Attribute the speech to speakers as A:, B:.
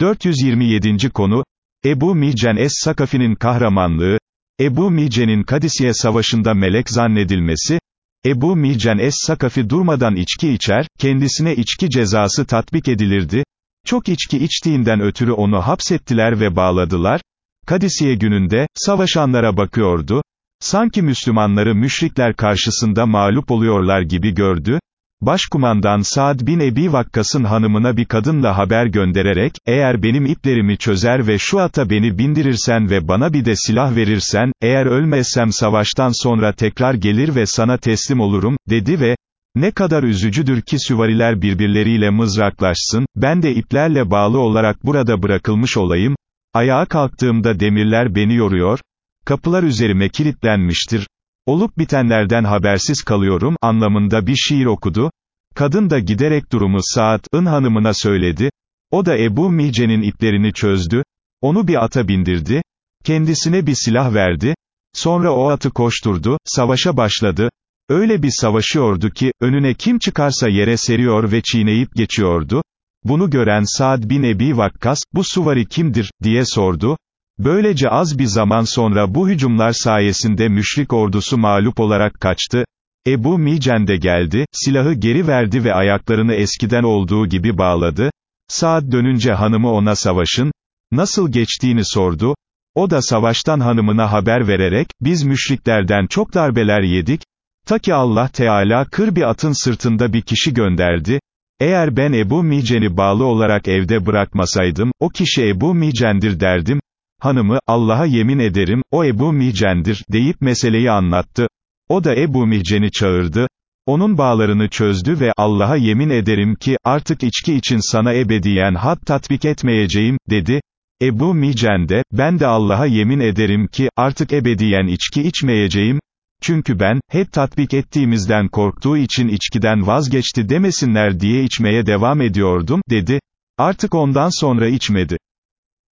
A: 427. konu, Ebu Mihcen Es-Sakafi'nin kahramanlığı, Ebu Mihcen'in Kadisiye Savaşı'nda melek zannedilmesi, Ebu Mihcen Es-Sakafi durmadan içki içer, kendisine içki cezası tatbik edilirdi, çok içki içtiğinden ötürü onu hapsettiler ve bağladılar, Kadisiye gününde, savaşanlara bakıyordu, sanki Müslümanları müşrikler karşısında mağlup oluyorlar gibi gördü, Başkumandan Saad bin Ebi Vakkas'ın hanımına bir kadınla haber göndererek, eğer benim iplerimi çözer ve şu ata beni bindirirsen ve bana bir de silah verirsen, eğer ölmezsem savaştan sonra tekrar gelir ve sana teslim olurum, dedi ve, ne kadar üzücüdür ki süvariler birbirleriyle mızraklaşsın, ben de iplerle bağlı olarak burada bırakılmış olayım, ayağa kalktığımda demirler beni yoruyor, kapılar üzerime kilitlenmiştir, olup bitenlerden habersiz kalıyorum, anlamında bir şiir okudu, kadın da giderek durumu Saad'ın hanımına söyledi, o da Ebu Mice'nin iplerini çözdü, onu bir ata bindirdi, kendisine bir silah verdi, sonra o atı koşturdu, savaşa başladı, öyle bir savaşıyordu ki, önüne kim çıkarsa yere seriyor ve çiğneyip geçiyordu, bunu gören Saad bin Ebi Vakkas, bu suvari kimdir, diye sordu, Böylece az bir zaman sonra bu hücumlar sayesinde müşrik ordusu mağlup olarak kaçtı, Ebu Micen de geldi, silahı geri verdi ve ayaklarını eskiden olduğu gibi bağladı, Saat dönünce hanımı ona savaşın, nasıl geçtiğini sordu, o da savaştan hanımına haber vererek, biz müşriklerden çok darbeler yedik, ta ki Allah Teala kır bir atın sırtında bir kişi gönderdi, eğer ben Ebu Micen'i bağlı olarak evde bırakmasaydım, o kişi Ebu Micen'dir derdim, hanımı, Allah'a yemin ederim, o Ebu Mihcen'dir, deyip meseleyi anlattı. O da Ebu Mihcen'i çağırdı, onun bağlarını çözdü ve, Allah'a yemin ederim ki, artık içki için sana ebediyen had tatbik etmeyeceğim, dedi. Ebu Mihcen de, ben de Allah'a yemin ederim ki, artık ebediyen içki içmeyeceğim, çünkü ben, hep tatbik ettiğimizden korktuğu için içkiden vazgeçti demesinler diye içmeye devam ediyordum, dedi. Artık ondan sonra içmedi.